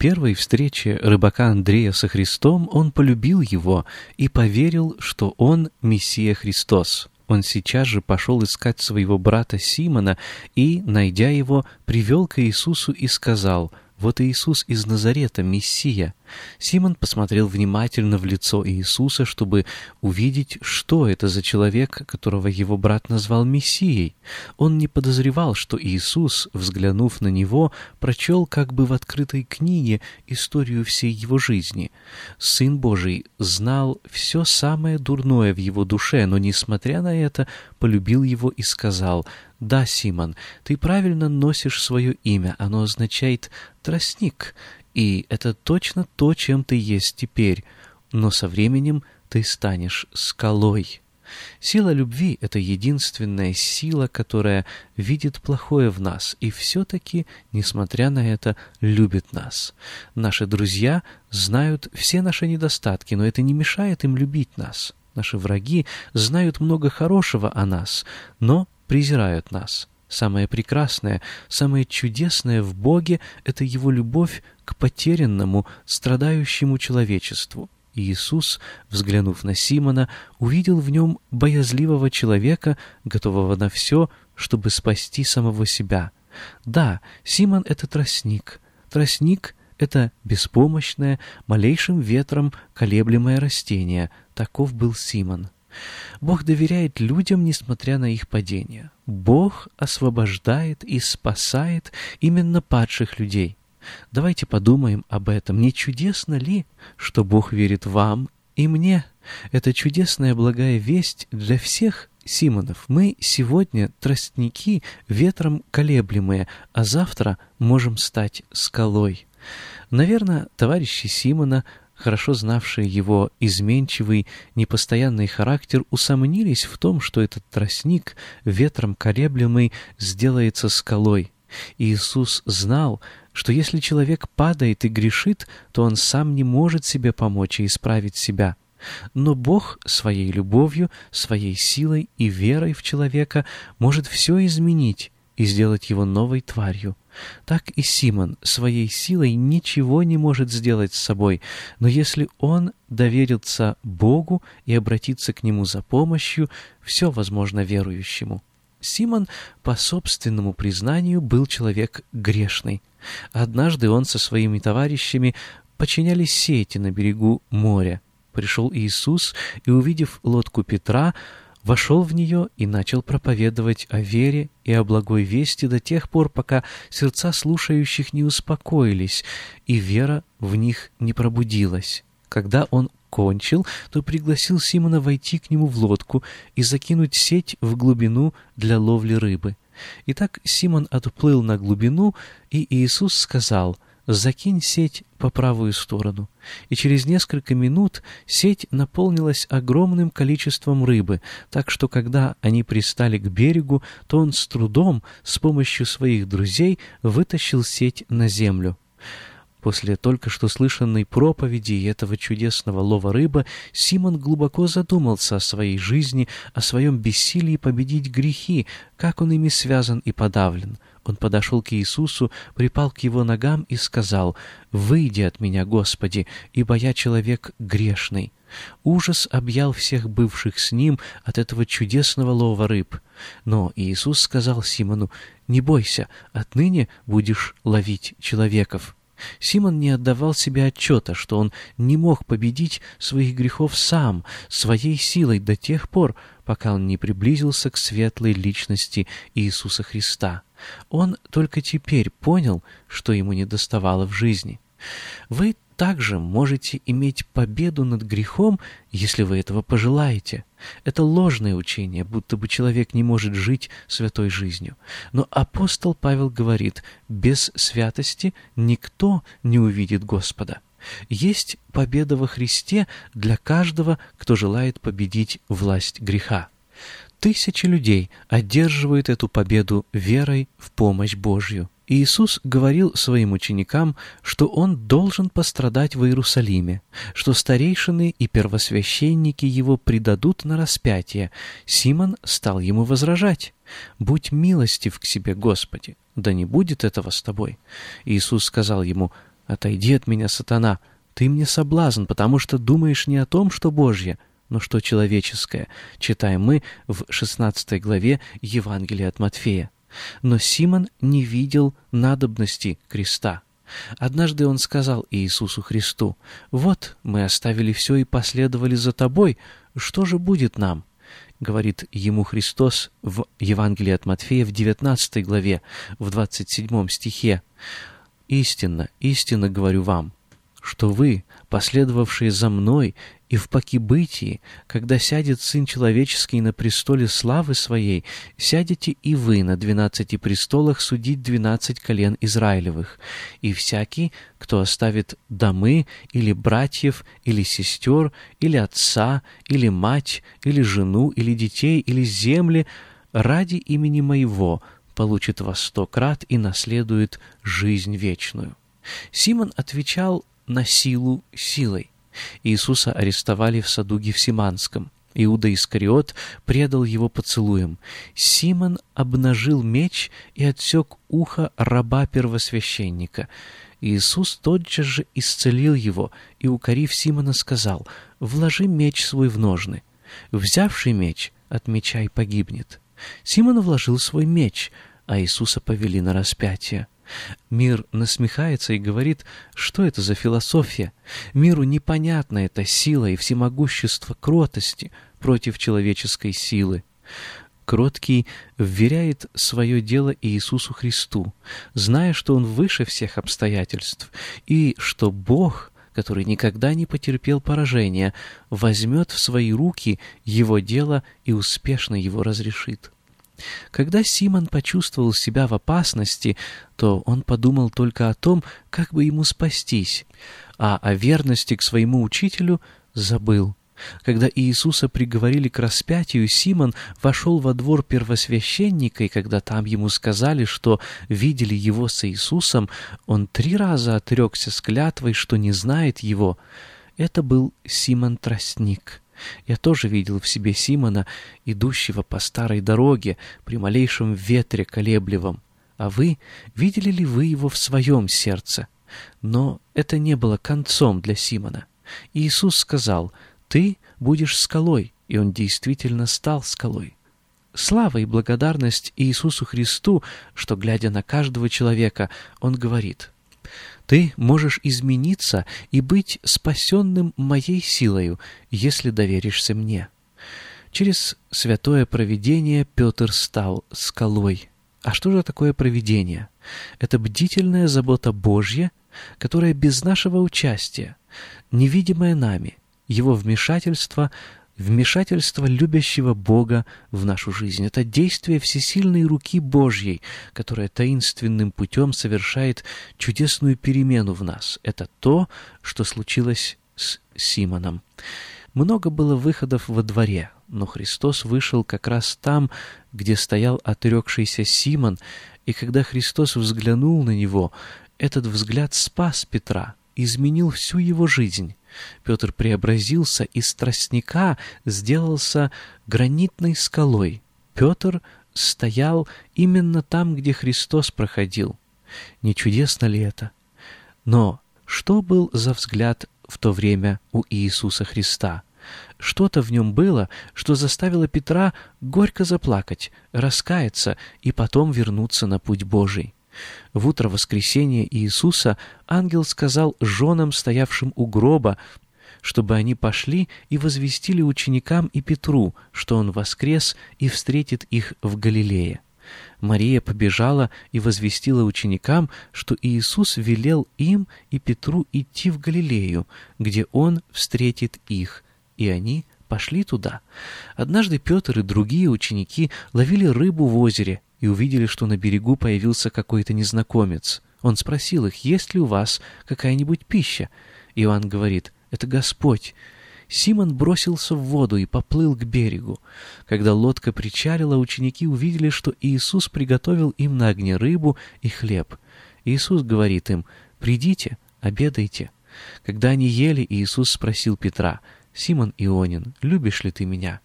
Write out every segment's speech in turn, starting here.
Первой встрече рыбака Андрея со Христом он полюбил его и поверил, что он Мессия Христос. Он сейчас же пошел искать своего брата Симона и, найдя его, привел к Иисусу и сказал — вот Иисус из Назарета, Мессия. Симон посмотрел внимательно в лицо Иисуса, чтобы увидеть, что это за человек, которого его брат назвал Мессией. Он не подозревал, что Иисус, взглянув на него, прочел как бы в открытой книге историю всей его жизни. Сын Божий знал все самое дурное в его душе, но, несмотря на это, полюбил его и сказал — да, Симон, ты правильно носишь свое имя, оно означает «тростник», и это точно то, чем ты есть теперь, но со временем ты станешь скалой. Сила любви — это единственная сила, которая видит плохое в нас и все-таки, несмотря на это, любит нас. Наши друзья знают все наши недостатки, но это не мешает им любить нас. Наши враги знают много хорошего о нас, но презирают нас. Самое прекрасное, самое чудесное в Боге — это Его любовь к потерянному, страдающему человечеству. И Иисус, взглянув на Симона, увидел в нем боязливого человека, готового на все, чтобы спасти самого себя. Да, Симон — это тростник. Тростник — это беспомощное, малейшим ветром колеблемое растение. Таков был Симон. Бог доверяет людям, несмотря на их падение. Бог освобождает и спасает именно падших людей. Давайте подумаем об этом. Не чудесно ли, что Бог верит вам и мне? Это чудесная благая весть для всех Симонов. Мы сегодня тростники, ветром колеблемые, а завтра можем стать скалой. Наверное, товарищи Симона хорошо знавшие его изменчивый, непостоянный характер, усомнились в том, что этот тростник, ветром колеблемый, сделается скалой. Иисус знал, что если человек падает и грешит, то он сам не может себе помочь и исправить себя. Но Бог своей любовью, своей силой и верой в человека может все изменить и сделать его новой тварью. Так и Симон своей силой ничего не может сделать с собой, но если он доверится Богу и обратится к Нему за помощью, все возможно верующему. Симон, по собственному признанию, был человек грешный. Однажды он со своими товарищами починяли сети на берегу моря. Пришел Иисус и, увидев лодку Петра, вошел в нее и начал проповедовать о вере и о благой вести до тех пор, пока сердца слушающих не успокоились и вера в них не пробудилась. Когда он кончил, то пригласил Симона войти к нему в лодку и закинуть сеть в глубину для ловли рыбы. Итак, Симон отплыл на глубину, и Иисус сказал — закинь сеть по правую сторону. И через несколько минут сеть наполнилась огромным количеством рыбы, так что когда они пристали к берегу, то он с трудом, с помощью своих друзей, вытащил сеть на землю. После только что слышанной проповеди и этого чудесного лова рыбы Симон глубоко задумался о своей жизни, о своем бессилии победить грехи, как он ими связан и подавлен. Он подошел к Иисусу, припал к его ногам и сказал, «Выйди от меня, Господи, ибо я человек грешный». Ужас объял всех бывших с ним от этого чудесного лова рыб. Но Иисус сказал Симону, «Не бойся, отныне будешь ловить человеков». Симон не отдавал себе отчета, что он не мог победить своих грехов сам, своей силой до тех пор, пока он не приблизился к светлой личности Иисуса Христа. Он только теперь понял, что ему недоставало в жизни. Вы также можете иметь победу над грехом, если вы этого пожелаете. Это ложное учение, будто бы человек не может жить святой жизнью. Но апостол Павел говорит, без святости никто не увидит Господа. Есть победа во Христе для каждого, кто желает победить власть греха. Тысячи людей одерживают эту победу верой в помощь Божью. Иисус говорил своим ученикам, что Он должен пострадать в Иерусалиме, что старейшины и первосвященники Его предадут на распятие. Симон стал Ему возражать. «Будь милостив к себе, Господи, да не будет этого с тобой». Иисус сказал ему, «Отойди от меня, сатана, ты мне соблазн, потому что думаешь не о том, что Божье, но что человеческое», читаем мы в 16 главе Евангелия от Матфея. Но Симон не видел надобности креста. Однажды он сказал Иисусу Христу, «Вот мы оставили все и последовали за Тобой, что же будет нам?» Говорит ему Христос в Евангелии от Матфея в 19 главе, в 27 стихе. «Истинно, истинно говорю вам, что вы, последовавшие за мной и в покибытии, когда сядет Сын Человеческий на престоле славы Своей, сядете и вы на двенадцати престолах судить двенадцать колен Израилевых. И всякий, кто оставит домы, или братьев, или сестер, или отца, или мать, или жену, или детей, или земли, ради имени Моего, получит во сто крат и наследует жизнь вечную». Симон отвечал на силу силой. Иисуса арестовали в саду Гефсиманском. Иуда Искариот предал его поцелуем. Симон обнажил меч и отсек ухо раба первосвященника. Иисус тотчас же исцелил его и, укорив Симона, сказал, «Вложи меч свой в ножны. Взявший меч от меча и погибнет». Симон вложил свой меч, а Иисуса повели на распятие. Мир насмехается и говорит, что это за философия. Миру непонятна эта сила и всемогущество кротости против человеческой силы. Кроткий вверяет свое дело Иисусу Христу, зная, что Он выше всех обстоятельств, и что Бог, который никогда не потерпел поражения, возьмет в свои руки Его дело и успешно его разрешит. Когда Симон почувствовал себя в опасности, то он подумал только о том, как бы ему спастись, а о верности к своему учителю забыл. Когда Иисуса приговорили к распятию, Симон вошел во двор первосвященника, и когда там ему сказали, что видели его с Иисусом, он три раза отрекся с клятвой, что не знает его. Это был Симон Тростник. Я тоже видел в себе Симона, идущего по старой дороге при малейшем ветре колеблевом. А вы, видели ли вы его в своем сердце? Но это не было концом для Симона. Иисус сказал, «Ты будешь скалой», и он действительно стал скалой. Слава и благодарность Иисусу Христу, что, глядя на каждого человека, Он говорит, ты можешь измениться и быть спасенным моей силою, если доверишься мне». Через святое провидение Петр стал скалой. А что же такое провидение? Это бдительная забота Божья, которая без нашего участия, невидимая нами, его вмешательство вмешательство любящего Бога в нашу жизнь. Это действие всесильной руки Божьей, которая таинственным путем совершает чудесную перемену в нас. Это то, что случилось с Симоном. Много было выходов во дворе, но Христос вышел как раз там, где стоял отрекшийся Симон, и когда Христос взглянул на него, этот взгляд спас Петра, изменил всю его жизнь. Петр преобразился, из тростника сделался гранитной скалой. Петр стоял именно там, где Христос проходил. Не чудесно ли это? Но что был за взгляд в то время у Иисуса Христа. Что-то в нем было, что заставило Петра горько заплакать, раскаяться и потом вернуться на путь Божий. В утро воскресения Иисуса ангел сказал женам, стоявшим у гроба, чтобы они пошли и возвестили ученикам и Петру, что он воскрес и встретит их в Галилее. Мария побежала и возвестила ученикам, что Иисус велел им и Петру идти в Галилею, где Он встретит их, и они пошли туда. Однажды Петр и другие ученики ловили рыбу в озере и увидели, что на берегу появился какой-то незнакомец. Он спросил их, есть ли у вас какая-нибудь пища? Иоанн говорит, это Господь. Симон бросился в воду и поплыл к берегу. Когда лодка причалила, ученики увидели, что Иисус приготовил им на огне рыбу и хлеб. Иисус говорит им, «Придите, обедайте». Когда они ели, Иисус спросил Петра, «Симон Ионин, любишь ли ты меня?»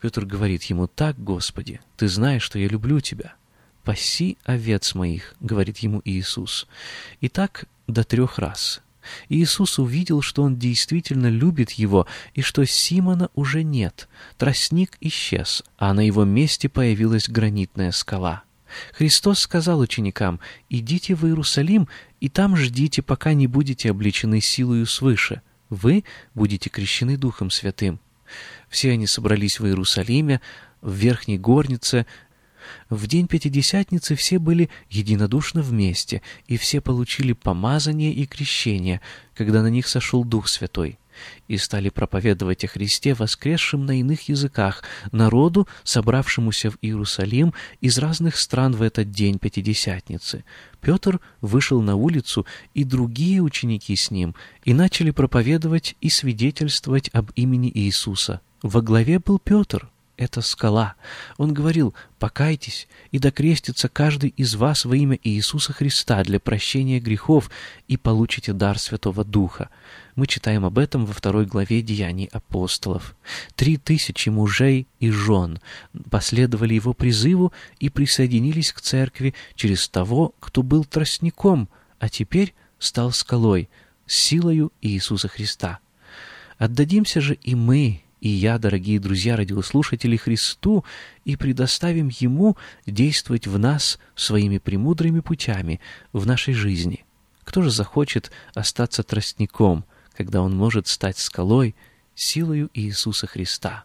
Петр говорит ему, «Так, Господи, ты знаешь, что я люблю тебя». «Паси овец моих», — говорит ему Иисус. И так до трех раз. Иисус увидел, что он действительно любит его, и что Симона уже нет. Тростник исчез, а на его месте появилась гранитная скала. Христос сказал ученикам, «Идите в Иерусалим, и там ждите, пока не будете обличены силою свыше. Вы будете крещены Духом Святым». Все они собрались в Иерусалиме, в верхней горнице, в день Пятидесятницы все были единодушно вместе, и все получили помазание и крещение, когда на них сошел Дух Святой, и стали проповедовать о Христе, воскресшем на иных языках, народу, собравшемуся в Иерусалим из разных стран в этот день Пятидесятницы. Петр вышел на улицу, и другие ученики с ним, и начали проповедовать и свидетельствовать об имени Иисуса. Во главе был Петр, это скала. Он говорил, «Покайтесь, и докрестится каждый из вас во имя Иисуса Христа для прощения грехов, и получите дар Святого Духа». Мы читаем об этом во второй главе Деяний апостолов. Три тысячи мужей и жен последовали его призыву и присоединились к церкви через того, кто был тростником, а теперь стал скалой, силою Иисуса Христа. Отдадимся же и мы, и я, дорогие друзья, радиослушатели, Христу, и предоставим Ему действовать в нас своими премудрыми путями в нашей жизни. Кто же захочет остаться тростником, когда он может стать скалой силою Иисуса Христа?